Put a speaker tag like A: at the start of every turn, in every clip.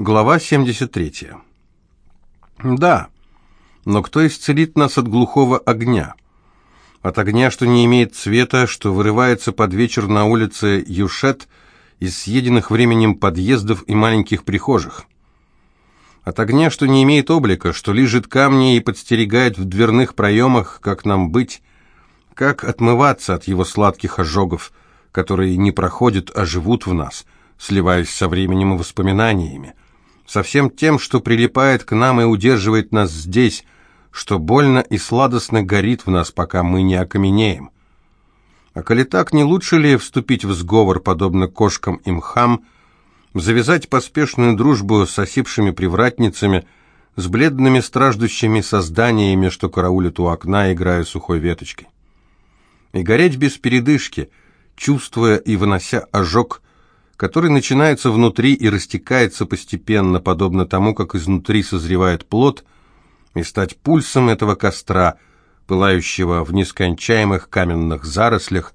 A: Глава 73. Да, но кто исцелит нас от глухого огня? От огня, что не имеет цвета, что вырывается под вечер на улице Юшет из съеденных временем подъездов и маленьких прихожих? От огня, что не имеет облика, что лежит камни и подстерегает в дверных проемах, как нам быть, как отмываться от его сладких ожогов, которые не проходят, а живут в нас, сливаясь со временем и воспоминаниями? Со всем тем, что прилипает к нам и удерживает нас здесь, что больно и сладостно горит в нас, пока мы не окаменеем. А коли так, не лучше ли вступить в сговор, подобно кошкам и мхам, завязать поспешную дружбу с осипшими привратницами, с бледными страждущими созданиями, что караулят у окна, играя сухой веточкой? И гореть без передышки, чувствуя и вынося ожог, который начинается внутри и растекается постепенно, подобно тому, как изнутри созревает плод, и стать пульсом этого костра, пылающего в нескончаемых каменных зарослях,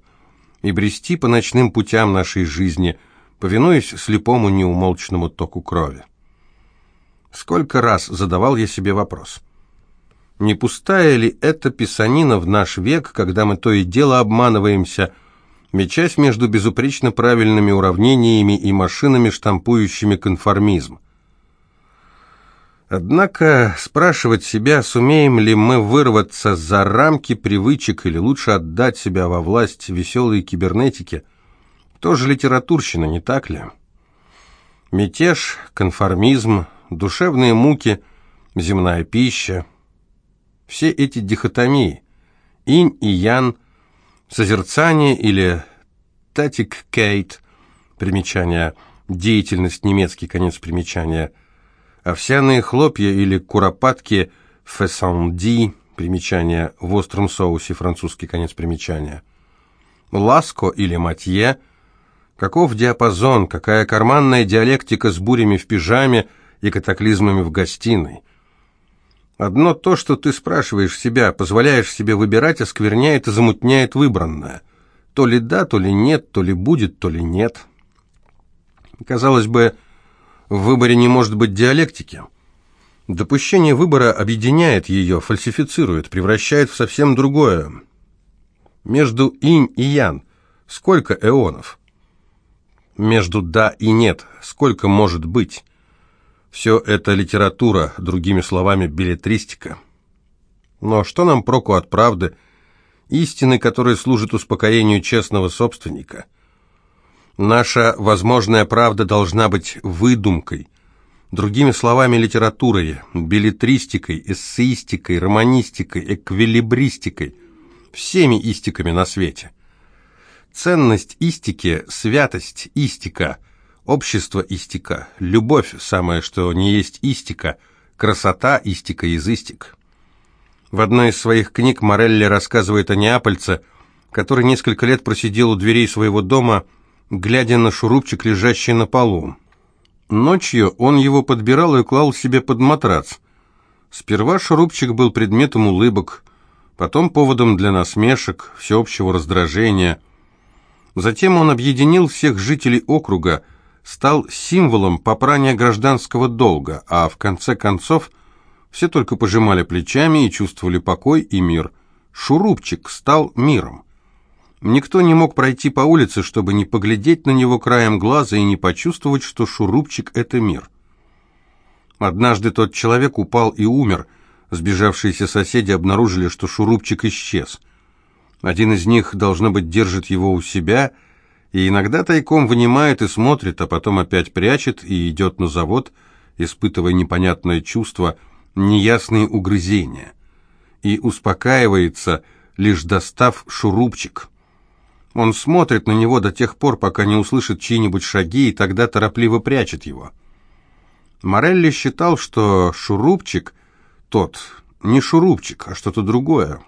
A: и брести по ночным путям нашей жизни, повинуясь слепому неумолчному току крови. Сколько раз задавал я себе вопрос. Не пустая ли эта писанина в наш век, когда мы то и дело обманываемся – мечась между безупречно правильными уравнениями и машинами, штампующими конформизм. Однако спрашивать себя, сумеем ли мы вырваться за рамки привычек или лучше отдать себя во власть веселой кибернетики, тоже литературщина, не так ли? Мятеж, конформизм, душевные муки, земная пища. Все эти дихотомии, инь и ян – Созерцание или татик кейт, примечание, деятельность, немецкий конец примечания, овсяные хлопья или куропатки, фесанди, примечание, в остром соусе, французский конец примечания, ласко или матье, каков диапазон, какая карманная диалектика с бурями в пижаме и катаклизмами в гостиной – Одно то, что ты спрашиваешь себя, позволяешь себе выбирать, оскверняет и замутняет выбранное. То ли да, то ли нет, то ли будет, то ли нет. Казалось бы, в выборе не может быть диалектики. Допущение выбора объединяет ее, фальсифицирует, превращает в совсем другое. Между инь и ян сколько эонов? Между да и нет сколько может быть? Все это литература, другими словами, билетристика. Но что нам проку от правды, истины, которая служит успокоению честного собственника? Наша возможная правда должна быть выдумкой, другими словами, литературой, билетристикой, эссеистикой, романистикой, эквилибристикой, всеми истиками на свете. Ценность истики, святость истика – Общество истика, любовь самое, что не есть истика, красота истика из истик. В одной из своих книг Морелли рассказывает о неапольце, который несколько лет просидел у дверей своего дома, глядя на шурупчик, лежащий на полу. Ночью он его подбирал и клал себе под матрац. Сперва шурупчик был предметом улыбок, потом поводом для насмешек, всеобщего раздражения. Затем он объединил всех жителей округа – стал символом попрания гражданского долга, а в конце концов все только пожимали плечами и чувствовали покой и мир. Шурупчик стал миром. Никто не мог пройти по улице, чтобы не поглядеть на него краем глаза и не почувствовать, что Шурупчик — это мир. Однажды тот человек упал и умер. Сбежавшиеся соседи обнаружили, что Шурупчик исчез. Один из них, должно быть, держит его у себя — и иногда тайком вынимает и смотрит, а потом опять прячет и идет на завод, испытывая непонятное чувство, неясные угрызения. И успокаивается, лишь достав шурупчик. Он смотрит на него до тех пор, пока не услышит чьи-нибудь шаги, и тогда торопливо прячет его. Морелли считал, что шурупчик тот, не шурупчик, а что-то другое.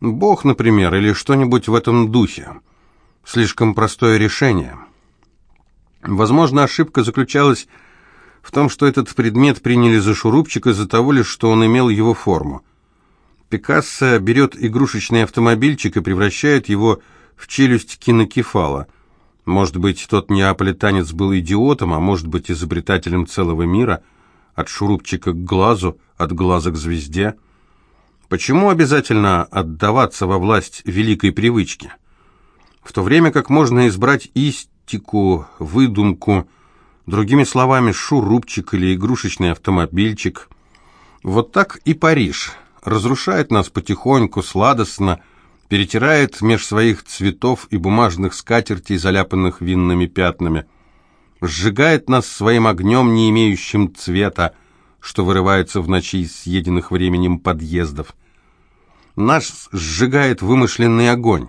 A: Бог, например, или что-нибудь в этом духе. Слишком простое решение. Возможно, ошибка заключалась в том, что этот предмет приняли за шурупчик из-за того лишь, что он имел его форму. Пикассо берет игрушечный автомобильчик и превращает его в челюсть кинокефала. Может быть, тот неаполитанец был идиотом, а может быть, изобретателем целого мира, от шурупчика к глазу, от глаза к звезде. Почему обязательно отдаваться во власть великой привычки? В то время как можно избрать истику, выдумку, другими словами, шурупчик или игрушечный автомобильчик. Вот так и Париж разрушает нас потихоньку, сладостно, перетирает меж своих цветов и бумажных скатертей, заляпанных винными пятнами, сжигает нас своим огнем, не имеющим цвета, что вырывается в ночи из съеденных временем подъездов. Наш сжигает вымышленный огонь.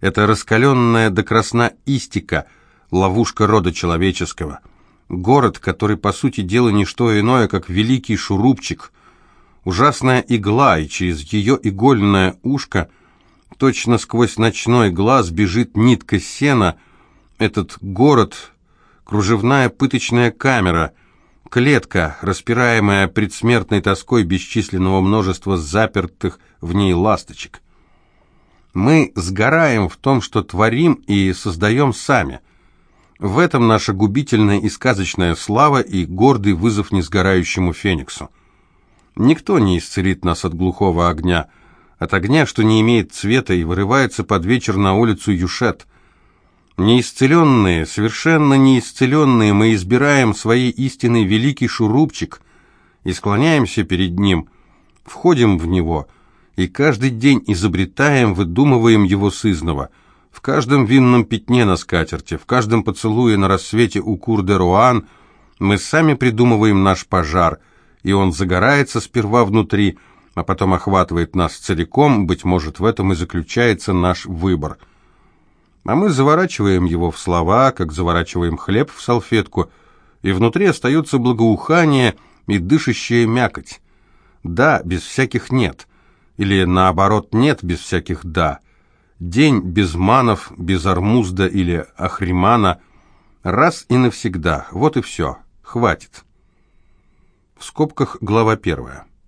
A: Это раскаленная до красна истика, ловушка рода человеческого. Город, который, по сути дела, не что иное, как великий шурупчик, ужасная игла, и через ее игольное ушко – Точно сквозь ночной глаз бежит нитка сена. Этот город — кружевная пыточная камера, клетка, распираемая предсмертной тоской бесчисленного множества запертых в ней ласточек. Мы сгораем в том, что творим и создаем сами. В этом наша губительная и сказочная слава и гордый вызов несгорающему фениксу. Никто не исцелит нас от глухого огня — от огня, что не имеет цвета и вырывается под вечер на улицу Юшет. Неисцеленные, совершенно неисцеленные, мы избираем своей истинный великий шурупчик и склоняемся перед ним, входим в него и каждый день изобретаем, выдумываем его сызново. В каждом винном пятне на скатерти, в каждом поцелуе на рассвете у Кур-де-Руан мы сами придумываем наш пожар, и он загорается сперва внутри, а потом охватывает нас целиком, быть может, в этом и заключается наш выбор. А мы заворачиваем его в слова, как заворачиваем хлеб в салфетку, и внутри остается благоухание и дышащая мякоть. Да, без всяких «нет», или наоборот «нет» без всяких «да». День без манов, без армузда или ахримана, раз и навсегда, вот и все, хватит. В скобках глава первая.